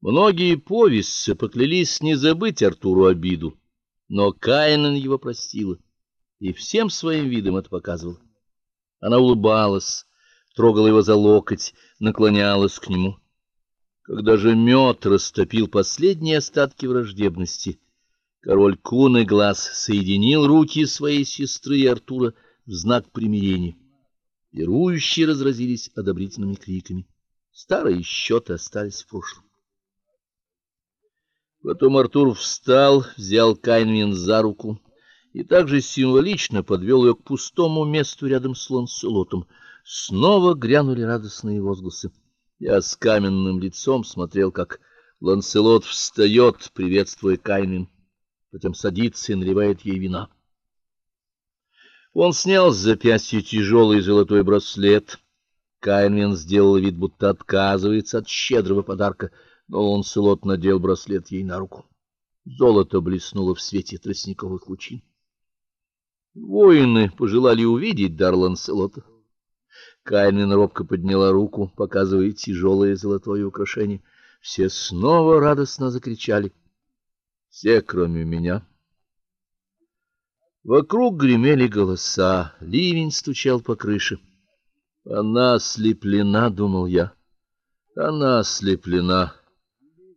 Многие повестцы поклялись не забыть Артуру обиду, но Каинен его простила и всем своим видом это показывала. Она улыбалась, трогала его за локоть, наклонялась к нему. Когда же мед растопил последние остатки враждебности, король Кун глаз соединил руки своей сестры и Артура в знак примирения. Верующие разразились одобрительными криками. Старые счеты остались в прошлом. Потом Артур встал, взял Кайнвин за руку и также символично подвел ее к пустому месту рядом с Ланселотом. Снова грянули радостные возгласы. Я с каменным лицом смотрел, как Ланселот встает, приветствуя Кайнвин, потом садится и наливает ей вина. Он снял с запястья тяжелый золотой браслет. Кайнвин сделал вид, будто отказывается от щедрого подарка — но Ланселот надел браслет ей на руку. Золото блеснуло в свете тростниковых лучин. Воины пожелали увидеть дар Ланселота. Кайнин робко подняла руку, показывая тяжелое золотое украшение. Все снова радостно закричали. Все, кроме меня. Вокруг гремели голоса, ливень стучал по крыше. Она ослеплена, думал я. Она ослеплена.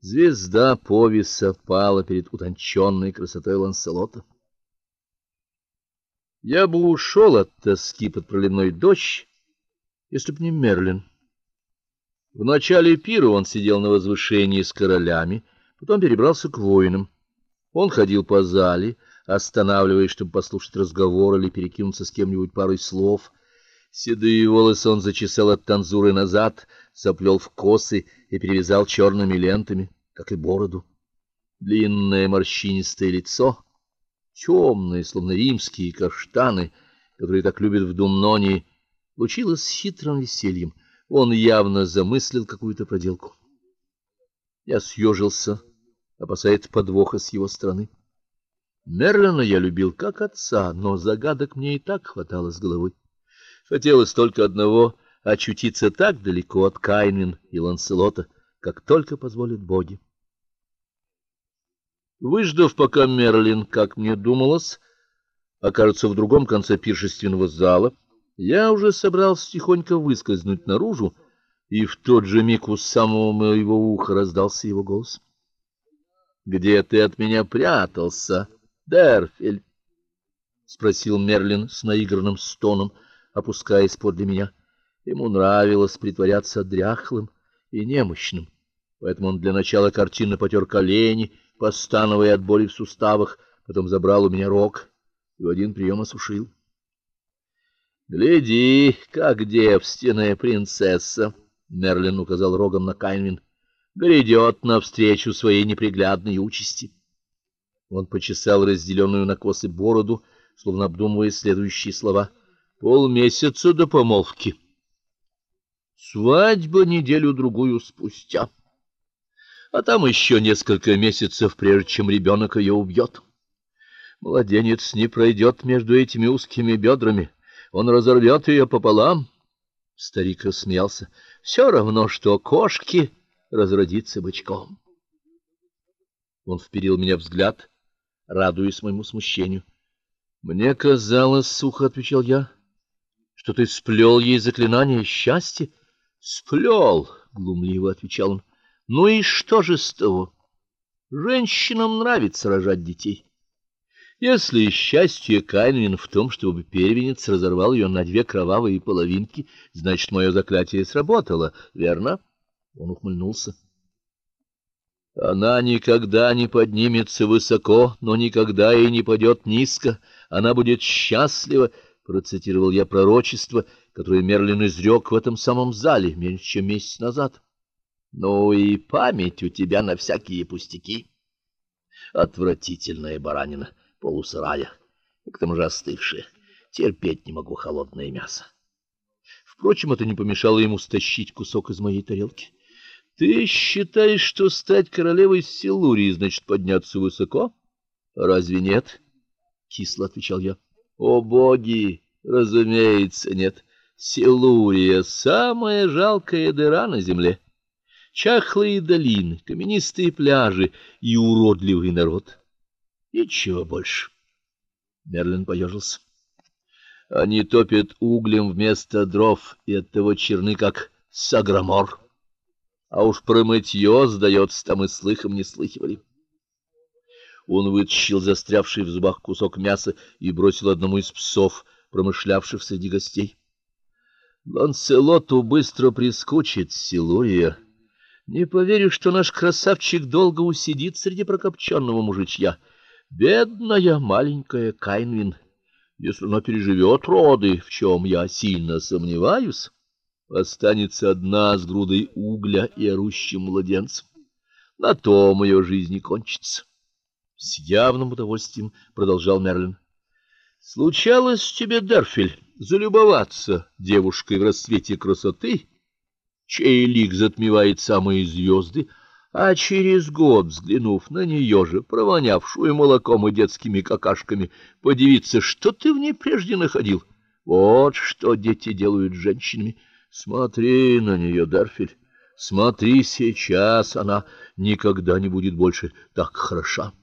Звезда повиса пала перед утонченной красотой Ланселота. Я бы ушел от тоски под проливной дождь, если б не Мерлин. В начале пира он сидел на возвышении с королями, потом перебрался к воинам. Он ходил по зале, останавливаясь, чтобы послушать разговор или перекинуться с кем-нибудь парой слов. Седые волосы он зачесал от танзуры назад, заплел в косы и перевязал черными лентами, как и бороду. Длинное морщинистое лицо, темные, словно римские каштаны, которые так любят в Думнонии, лучилось хитрым весельем. Он явно замыслил какую-то проделку. Я съежился, опасаясь подвоха с его стороны. Мерлина я любил как отца, но загадок мне и так хватало с головой. Хотелось только одного — очутиться так далеко от Кайнвин и Ланселота, как только позволят боги. Выждав, пока Мерлин, как мне думалось, окажется в другом конце пиршественного зала, я уже собрался тихонько выскользнуть наружу, и в тот же миг у самого моего уха раздался его голос. Где ты от меня прятался, Дерфель? спросил Мерлин с наигранным стоном, опускаясь подле меня. Ему нравилось притворяться дряхлым и немощным, поэтому он для начала картинно потер колени постановая от боли в суставах, потом забрал у меня рог и в один прием осушил. Гляди, как девственная принцесса, Мерлин указал рогом на Кайнвин, грядет навстречу своей неприглядной участи. Он почесал разделенную на косы бороду, словно обдумывая следующие слова. Полмесяца до помолвки. Свадьба неделю другую спустя а там еще несколько месяцев, прежде чем ребенок ее убьет. Младенец не пройдет между этими узкими бедрами, он разорвет ее пополам. Старик рассмеялся. Все равно что кошки разродиться бычком. Он вперил меня взгляд, радуясь моему смущению. Мне казалось, сухо отвечал я, что ты сплел ей заклинание счастья. Сплел, глумливо отвечал он. Ну и что же с того? Женщинам нравится рожать детей. Если счастье Кайнвин в том, чтобы первенец разорвал ее на две кровавые половинки, значит, мое заклятие сработало, верно? Он ухмыльнулся. Она никогда не поднимется высоко, но никогда и не падет низко. Она будет счастлива, процитировал я пророчество, которое Мерлин изрек в этом самом зале меньше чем месяц назад. Ну и память у тебя на всякие пустяки. Отвратительная баранина, полусырая, к тому же остывшая. Терпеть не могу холодное мясо. Впрочем, это не помешало ему стащить кусок из моей тарелки. Ты считаешь, что стать королевой Силурии значит подняться высоко? Разве нет? кисло отвечал я. О боги, разумеется, нет. Силурия самая жалкая дыра на земле. чахлые долины, каменистые пляжи и уродливый народ. Ничего больше. Мерлин поежился. Они топят углем вместо дров и оттого черны, как саграмор. А уж про мытье, сдается, там и слыхом не слыхивали. Он вытащил застрявший в зубах кусок мяса и бросил одному из псов, промышлявших среди гостей. Ланселоту быстро прискучит силуя. Не поверю, что наш красавчик долго усидит среди прокопченного мужичья. Бедная маленькая Кайнвин, если она переживет роды, в чем я сильно сомневаюсь, останется одна с грудой угля и орущим младенцем. На том ее жизнь и кончится. С явным удовольствием продолжал Мерлин. Случалось тебе, Дерфель, залюбоваться девушкой в расцвете красоты, чей лик затмевает самые звезды, а через год, взглянув на нее же, провонявшую молоком и детскими какашками, подивиться, что ты в ней прежде находил. Вот что дети делают с женщинами. Смотри на нее, Дарфель, смотри сейчас, она никогда не будет больше так хороша.